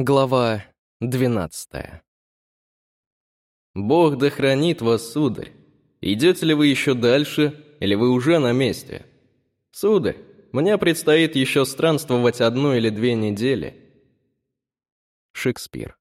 Глава 12 «Бог да хранит вас, сударь. Идете ли вы еще дальше, или вы уже на месте? Сударь, мне предстоит еще странствовать одну или две недели». Шекспир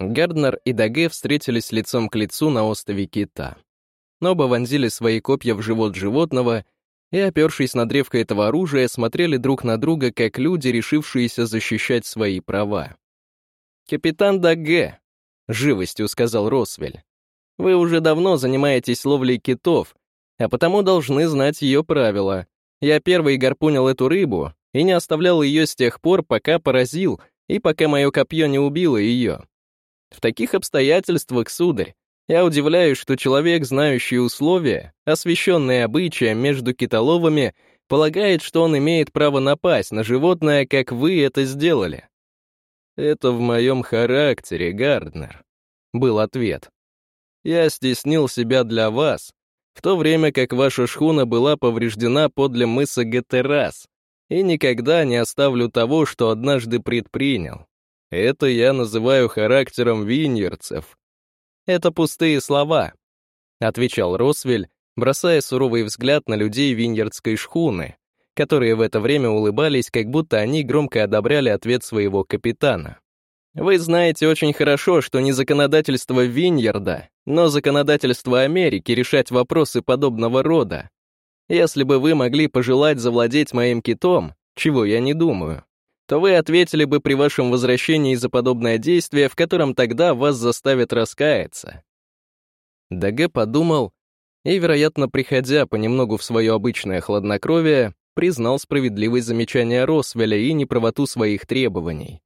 Гарднер и Даге встретились лицом к лицу на острове Кита. Оба вонзили свои копья в живот животного и, опершись на древко этого оружия, смотрели друг на друга, как люди, решившиеся защищать свои права. «Капитан Даге», — живостью сказал Росвель, «вы уже давно занимаетесь ловлей китов, а потому должны знать ее правила. Я первый гарпунил эту рыбу и не оставлял ее с тех пор, пока поразил и пока мое копье не убило ее. В таких обстоятельствах, сударь, я удивляюсь, что человек, знающий условия, освещенные обычаем между китоловами, полагает, что он имеет право напасть на животное, как вы это сделали. «Это в моем характере, Гарднер», — был ответ. «Я стеснил себя для вас, в то время как ваша шхуна была повреждена подле мыса Гетерас, и никогда не оставлю того, что однажды предпринял. Это я называю характером виньерцев. Это пустые слова, отвечал Росвель, бросая суровый взгляд на людей виньердской шхуны, которые в это время улыбались, как будто они громко одобряли ответ своего капитана. Вы знаете очень хорошо, что не законодательство Виньерда, но законодательство Америки решать вопросы подобного рода. Если бы вы могли пожелать завладеть моим китом, чего я не думаю, то вы ответили бы при вашем возвращении за подобное действие, в котором тогда вас заставят раскаяться. ДГ подумал и, вероятно, приходя понемногу в свое обычное хладнокровие, признал справедливость замечания Росвеля и неправоту своих требований.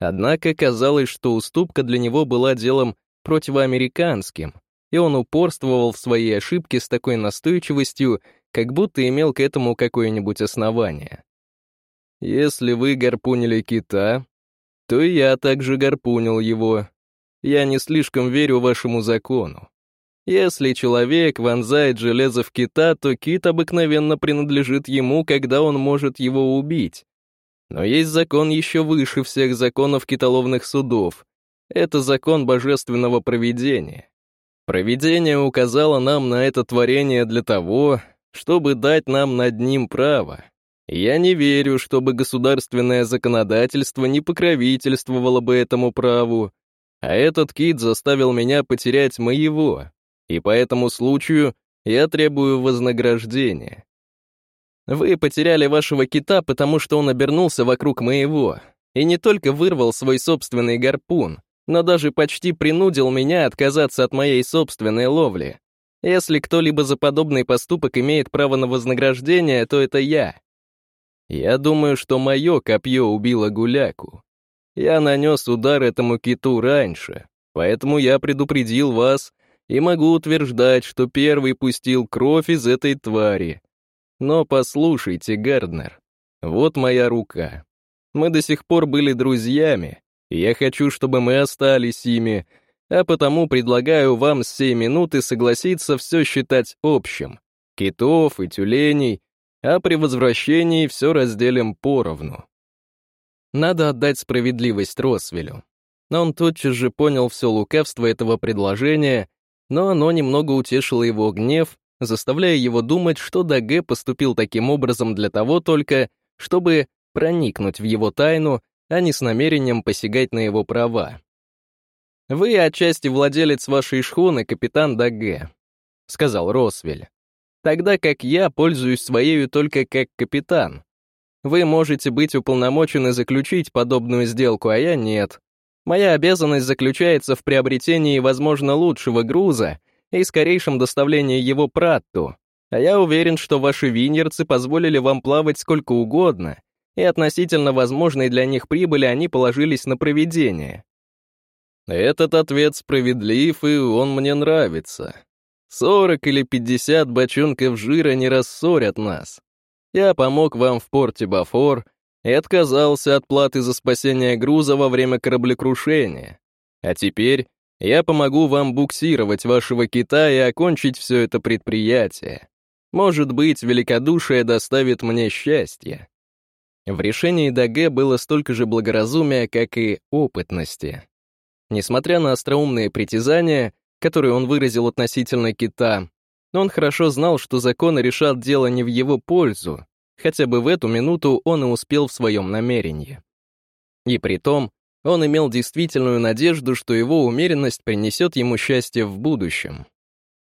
Однако казалось, что уступка для него была делом противоамериканским, и он упорствовал в своей ошибке с такой настойчивостью, как будто имел к этому какое-нибудь основание. Если вы гарпунили кита, то я также гарпунил его. Я не слишком верю вашему закону. Если человек вонзает железо в кита, то кит обыкновенно принадлежит ему, когда он может его убить. Но есть закон еще выше всех законов китоловных судов. Это закон божественного провидения. Провидение указало нам на это творение для того, чтобы дать нам над ним право. Я не верю, чтобы государственное законодательство не покровительствовало бы этому праву, а этот кит заставил меня потерять моего, и по этому случаю я требую вознаграждения. Вы потеряли вашего кита, потому что он обернулся вокруг моего, и не только вырвал свой собственный гарпун, но даже почти принудил меня отказаться от моей собственной ловли. Если кто-либо за подобный поступок имеет право на вознаграждение, то это я. Я думаю, что мое копье убило гуляку. Я нанес удар этому киту раньше, поэтому я предупредил вас и могу утверждать, что первый пустил кровь из этой твари. Но послушайте, Гарднер, вот моя рука. Мы до сих пор были друзьями, и я хочу, чтобы мы остались ими, а потому предлагаю вам с сей минуты согласиться все считать общим. Китов и тюленей, а при возвращении все разделим поровну. Надо отдать справедливость Росвелю. Он тотчас же понял все лукавство этого предложения, но оно немного утешило его гнев, заставляя его думать, что Даге поступил таким образом для того только, чтобы проникнуть в его тайну, а не с намерением посягать на его права. «Вы отчасти владелец вашей шхуны, капитан Даге», — сказал Росвель тогда как я пользуюсь своею только как капитан. Вы можете быть уполномочены заключить подобную сделку, а я нет. Моя обязанность заключается в приобретении, возможно, лучшего груза и скорейшем доставлении его пратту, а я уверен, что ваши виньерцы позволили вам плавать сколько угодно, и относительно возможной для них прибыли они положились на проведение. Этот ответ справедлив, и он мне нравится. Сорок или пятьдесят бочонков жира не рассорят нас. Я помог вам в порте Бафор и отказался от платы за спасение груза во время кораблекрушения. А теперь я помогу вам буксировать вашего кита и окончить все это предприятие. Может быть, великодушие доставит мне счастье. В решении Даге было столько же благоразумия, как и опытности. Несмотря на остроумные притязания, которые он выразил относительно кита, он хорошо знал, что законы решат дело не в его пользу, хотя бы в эту минуту он и успел в своем намерении. И при том, он имел действительную надежду, что его умеренность принесет ему счастье в будущем.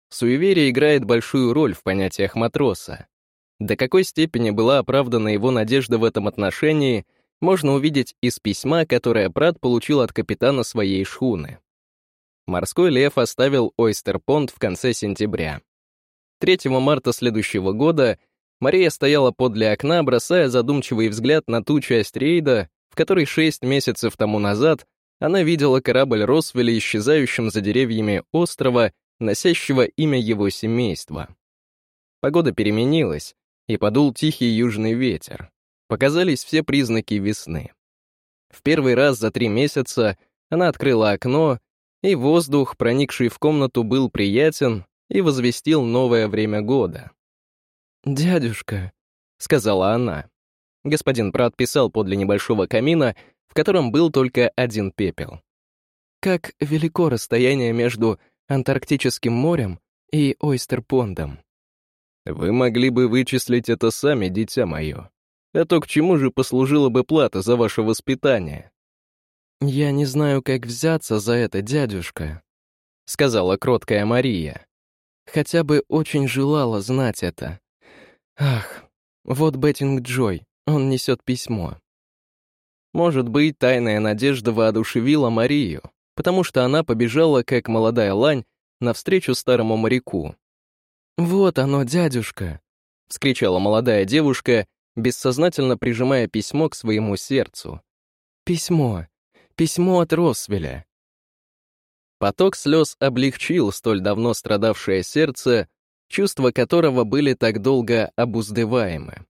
Суеверие играет большую роль в понятиях матроса. До какой степени была оправдана его надежда в этом отношении, можно увидеть из письма, которое Прат получил от капитана своей шхуны. Морской лев оставил Ойстер-Понт в конце сентября. 3 марта следующего года Мария стояла подле окна, бросая задумчивый взгляд на ту часть рейда, в которой шесть месяцев тому назад она видела корабль Росвеля, исчезающим за деревьями острова, носящего имя его семейства. Погода переменилась, и подул тихий южный ветер. Показались все признаки весны. В первый раз за три месяца она открыла окно, и воздух, проникший в комнату, был приятен и возвестил новое время года. «Дядюшка», — сказала она. Господин Прат писал подле небольшого камина, в котором был только один пепел. «Как велико расстояние между Антарктическим морем и Ойстерпондом?» Вы могли бы вычислить это сами, дитя мое. А то к чему же послужила бы плата за ваше воспитание? «Я не знаю, как взяться за это, дядюшка», — сказала кроткая Мария. «Хотя бы очень желала знать это. Ах, вот Беттинг Джой, он несет письмо». Может быть, тайная надежда воодушевила Марию, потому что она побежала, как молодая лань, навстречу старому моряку. «Вот оно, дядюшка!» — вскричала молодая девушка, бессознательно прижимая письмо к своему сердцу. «Письмо! Письмо от Росвеля!» Поток слез облегчил столь давно страдавшее сердце, чувства которого были так долго обуздываемы.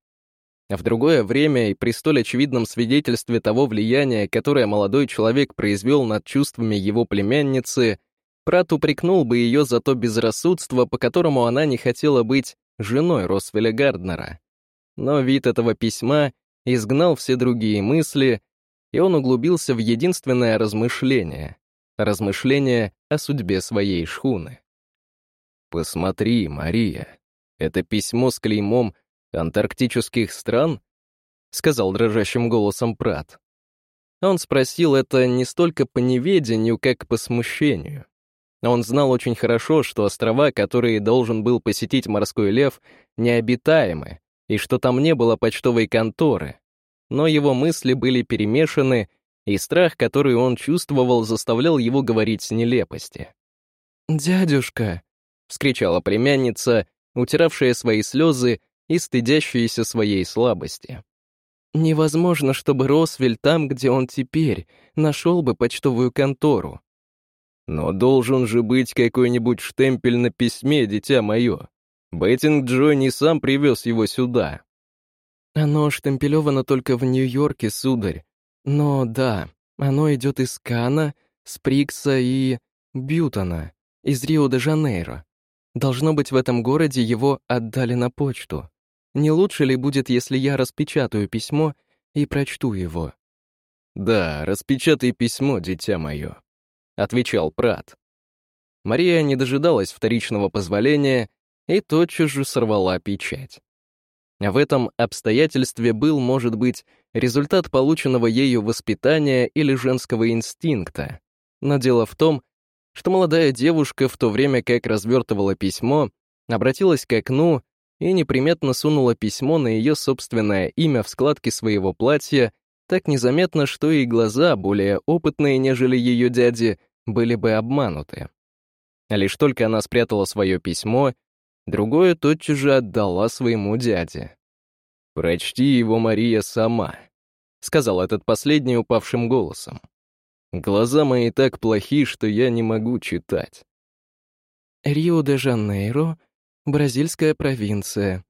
В другое время и при столь очевидном свидетельстве того влияния, которое молодой человек произвел над чувствами его племянницы, Прат упрекнул бы ее за то безрассудство, по которому она не хотела быть женой Росвеля Гарднера. Но вид этого письма изгнал все другие мысли, и он углубился в единственное размышление — размышление о судьбе своей шхуны. «Посмотри, Мария, это письмо с клеймом антарктических стран?» — сказал дрожащим голосом Прат. Он спросил это не столько по неведению, как по смущению. Он знал очень хорошо, что острова, которые должен был посетить морской лев, необитаемы, и что там не было почтовой конторы. Но его мысли были перемешаны, и страх, который он чувствовал, заставлял его говорить нелепости. «Дядюшка!» — вскричала племянница, утиравшая свои слезы и стыдящаяся своей слабости. «Невозможно, чтобы Росвель там, где он теперь, нашел бы почтовую контору. Но должен же быть какой-нибудь штемпель на письме, дитя мое. Беттинг не сам привез его сюда. Оно штемпелевано только в Нью-Йорке, сударь. Но да, оно идет из Кана, Сприкса и Бьютона, из Рио-де-Жанейро. Должно быть, в этом городе его отдали на почту. Не лучше ли будет, если я распечатаю письмо и прочту его? Да, распечатай письмо, дитя мое. — отвечал Прат. Мария не дожидалась вторичного позволения и тотчас же сорвала печать. В этом обстоятельстве был, может быть, результат полученного ею воспитания или женского инстинкта. Но дело в том, что молодая девушка, в то время как развертывала письмо, обратилась к окну и неприметно сунула письмо на ее собственное имя в складке своего платья так незаметно, что и глаза, более опытные, нежели ее дяди, были бы обмануты. Лишь только она спрятала свое письмо, другое тотчас же отдала своему дяде. «Прочти его, Мария, сама», — сказал этот последний упавшим голосом. «Глаза мои так плохи, что я не могу читать». Рио-де-Жанейро, бразильская провинция.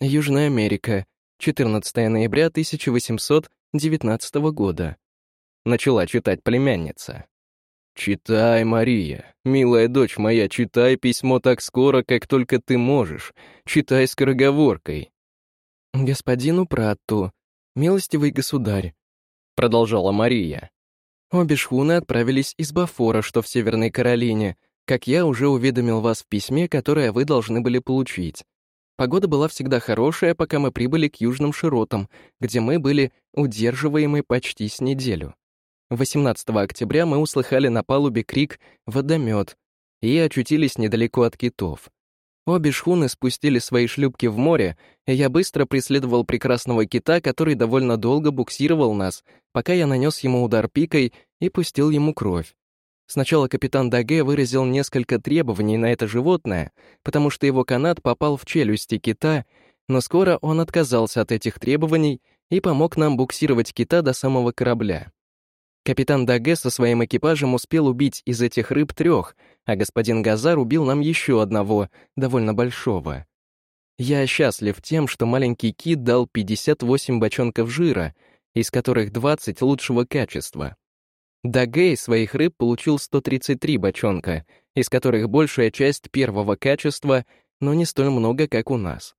Южная Америка, 14 ноября 1819 года. Начала читать племянница. «Читай, Мария, милая дочь моя, читай письмо так скоро, как только ты можешь. Читай скороговоркой». «Господину Пратту, милостивый государь», — продолжала Мария. «Обе шхуны отправились из Бафора, что в Северной Каролине, как я уже уведомил вас в письме, которое вы должны были получить. Погода была всегда хорошая, пока мы прибыли к южным широтам, где мы были удерживаемы почти с неделю. 18 октября мы услыхали на палубе крик «Водомет» и очутились недалеко от китов. Обе шхуны спустили свои шлюпки в море, и я быстро преследовал прекрасного кита, который довольно долго буксировал нас, пока я нанес ему удар пикой и пустил ему кровь. Сначала капитан Даге выразил несколько требований на это животное, потому что его канат попал в челюсти кита, но скоро он отказался от этих требований и помог нам буксировать кита до самого корабля. Капитан Даге со своим экипажем успел убить из этих рыб трех, а господин Газар убил нам еще одного, довольно большого. Я счастлив тем, что маленький кит дал 58 бочонков жира, из которых 20 лучшего качества. Даге своих рыб получил 133 бочонка, из которых большая часть первого качества, но не столь много, как у нас.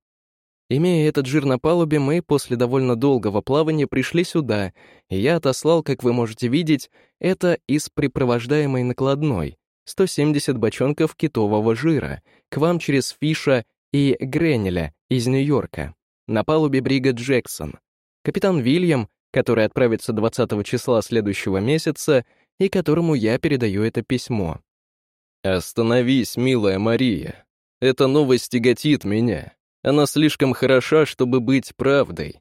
Имея этот жир на палубе, мы после довольно долгого плавания пришли сюда, и я отослал, как вы можете видеть, это из припровождаемой накладной, 170 бочонков китового жира, к вам через Фиша и Гренеля из Нью-Йорка, на палубе брига Джексон. Капитан Вильям, который отправится 20 числа следующего месяца и которому я передаю это письмо. «Остановись, милая Мария. Эта новость тяготит меня. Она слишком хороша, чтобы быть правдой.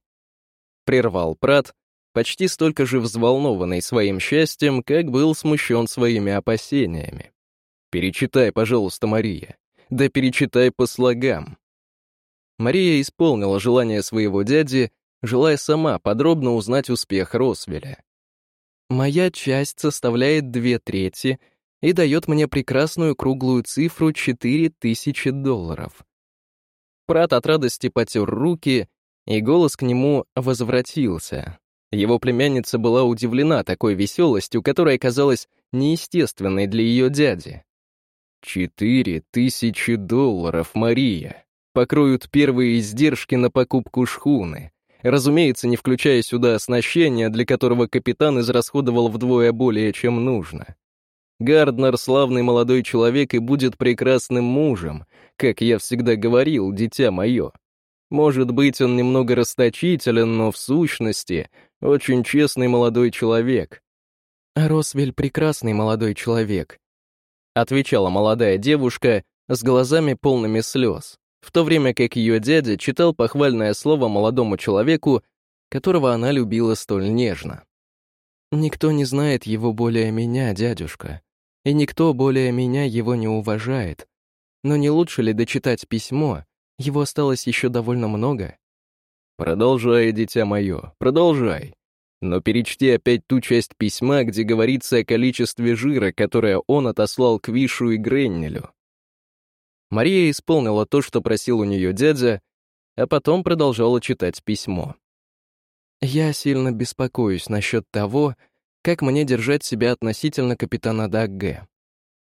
Прервал Прат, почти столько же взволнованный своим счастьем, как был смущен своими опасениями. «Перечитай, пожалуйста, Мария. Да перечитай по слогам». Мария исполнила желание своего дяди, желая сама подробно узнать успех Росвеля. «Моя часть составляет две трети и дает мне прекрасную круглую цифру 4000 долларов. Прат от радости потер руки, и голос к нему возвратился. Его племянница была удивлена такой веселостью, которая казалась неестественной для ее дяди. «Четыре тысячи долларов, Мария, покроют первые издержки на покупку шхуны, разумеется, не включая сюда оснащение, для которого капитан израсходовал вдвое более, чем нужно. Гарднер — славный молодой человек и будет прекрасным мужем, как я всегда говорил, дитя мое. Может быть, он немного расточителен, но в сущности очень честный молодой человек. «Росвель — прекрасный молодой человек», — отвечала молодая девушка с глазами полными слез, в то время как ее дядя читал похвальное слово молодому человеку, которого она любила столь нежно. «Никто не знает его более меня, дядюшка и никто более меня его не уважает. Но не лучше ли дочитать письмо? Его осталось еще довольно много. Продолжай, дитя мое, продолжай. Но перечти опять ту часть письма, где говорится о количестве жира, которое он отослал к Вишу и Греннелю. Мария исполнила то, что просил у нее дядя, а потом продолжала читать письмо. «Я сильно беспокоюсь насчет того, как мне держать себя относительно капитана Дагге.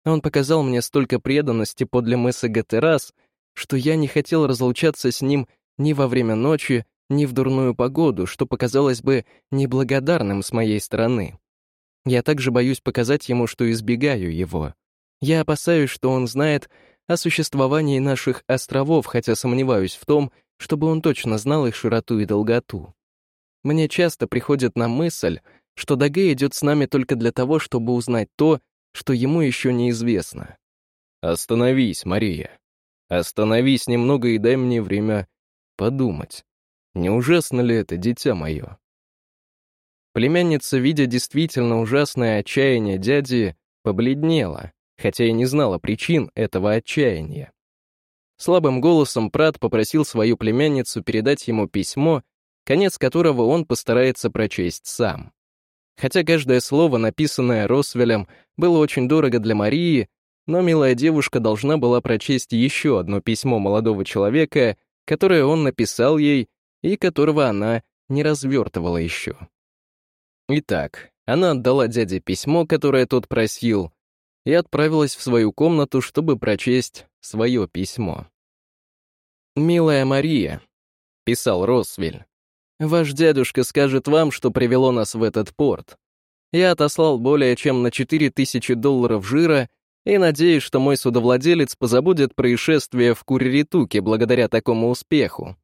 Он показал мне столько преданности подле мыса Гатерас, что я не хотел разлучаться с ним ни во время ночи, ни в дурную погоду, что показалось бы неблагодарным с моей стороны. Я также боюсь показать ему, что избегаю его. Я опасаюсь, что он знает о существовании наших островов, хотя сомневаюсь в том, чтобы он точно знал их широту и долготу. Мне часто приходит на мысль, что Даге идет с нами только для того, чтобы узнать то, что ему еще неизвестно. Остановись, Мария. Остановись немного и дай мне время подумать. Не ужасно ли это, дитя мое? Племянница, видя действительно ужасное отчаяние дяди, побледнела, хотя и не знала причин этого отчаяния. Слабым голосом Прат попросил свою племянницу передать ему письмо, конец которого он постарается прочесть сам. Хотя каждое слово, написанное Росвелем, было очень дорого для Марии, но милая девушка должна была прочесть еще одно письмо молодого человека, которое он написал ей и которого она не развертывала еще. Итак, она отдала дяде письмо, которое тот просил, и отправилась в свою комнату, чтобы прочесть свое письмо. «Милая Мария», — писал Росвель, — «ваш дядюшка скажет вам, что привело нас в этот порт. Я отослал более чем на 4000 долларов жира и надеюсь, что мой судовладелец позабудет происшествие в Куриритуке благодаря такому успеху.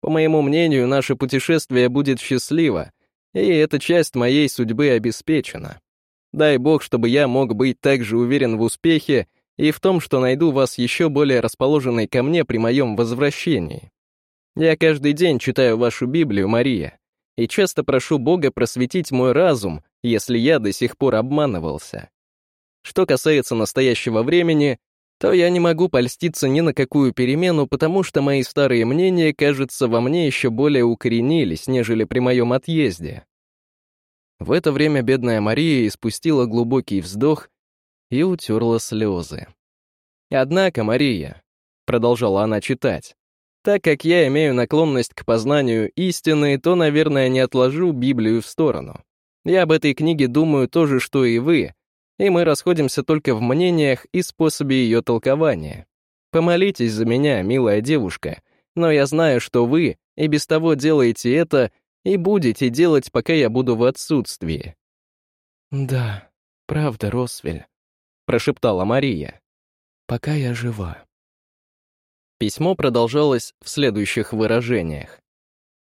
По моему мнению, наше путешествие будет счастливо, и эта часть моей судьбы обеспечена. Дай бог, чтобы я мог быть так же уверен в успехе и в том, что найду вас еще более расположенной ко мне при моем возвращении. Я каждый день читаю вашу Библию, Мария, и часто прошу Бога просветить мой разум, если я до сих пор обманывался. Что касается настоящего времени, то я не могу польститься ни на какую перемену, потому что мои старые мнения, кажется, во мне еще более укоренились, нежели при моем отъезде. В это время бедная Мария испустила глубокий вздох и утерла слезы. «Однако, Мария», — продолжала она читать, «так как я имею наклонность к познанию истины, то, наверное, не отложу Библию в сторону. Я об этой книге думаю то же, что и вы, и мы расходимся только в мнениях и способе ее толкования. Помолитесь за меня, милая девушка, но я знаю, что вы и без того делаете это и будете делать, пока я буду в отсутствии». «Да, правда, Росвель», — прошептала Мария. «Пока я жива». Письмо продолжалось в следующих выражениях.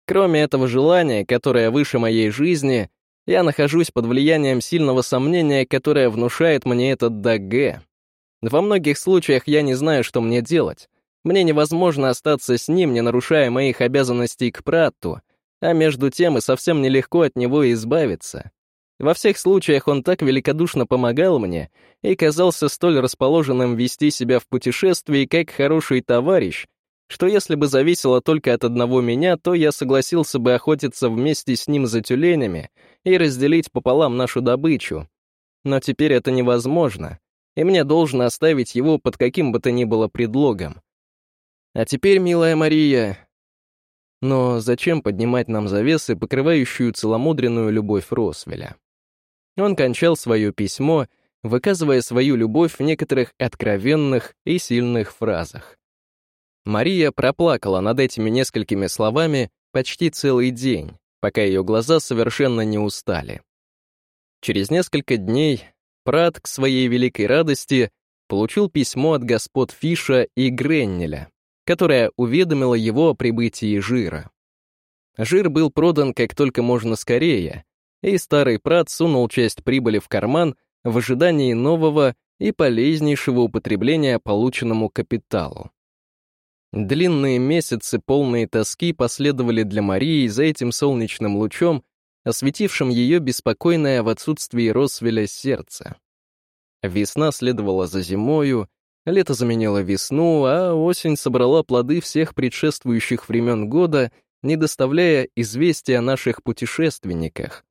Кроме этого желания, которое выше моей жизни, я нахожусь под влиянием сильного сомнения, которое внушает мне этот ДГ. Во многих случаях я не знаю, что мне делать. Мне невозможно остаться с ним, не нарушая моих обязанностей к Пратту, а между тем и совсем нелегко от него избавиться. Во всех случаях он так великодушно помогал мне и казался столь расположенным вести себя в путешествии, как хороший товарищ, что если бы зависело только от одного меня, то я согласился бы охотиться вместе с ним за тюленями и разделить пополам нашу добычу. Но теперь это невозможно, и мне должно оставить его под каким бы то ни было предлогом. А теперь, милая Мария... Но зачем поднимать нам завесы, покрывающую целомудренную любовь Росвеля? Он кончал свое письмо, выказывая свою любовь в некоторых откровенных и сильных фразах. Мария проплакала над этими несколькими словами почти целый день, пока ее глаза совершенно не устали. Через несколько дней Прат к своей великой радости получил письмо от господ Фиша и Греннеля, которое уведомило его о прибытии жира. Жир был продан как только можно скорее, и старый Прат сунул часть прибыли в карман в ожидании нового и полезнейшего употребления полученному капиталу. Длинные месяцы, полные тоски, последовали для Марии за этим солнечным лучом, осветившим ее беспокойное в отсутствии Росвеля сердце. Весна следовала за зимою, лето заменило весну, а осень собрала плоды всех предшествующих времен года, не доставляя известия о наших путешественниках.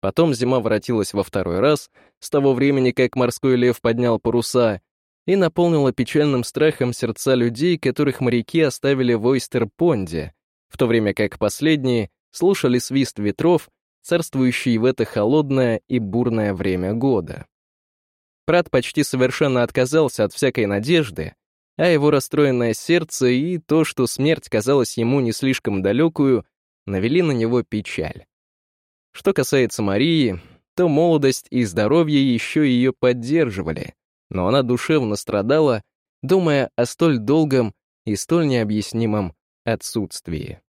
Потом зима воротилась во второй раз, с того времени, как морской лев поднял паруса, и наполнила печальным страхом сердца людей, которых моряки оставили в Ойстер-Понде, в то время как последние слушали свист ветров, царствующий в это холодное и бурное время года. Прат почти совершенно отказался от всякой надежды, а его расстроенное сердце и то, что смерть казалась ему не слишком далекую, навели на него печаль. Что касается Марии, то молодость и здоровье еще ее поддерживали, но она душевно страдала, думая о столь долгом и столь необъяснимом отсутствии.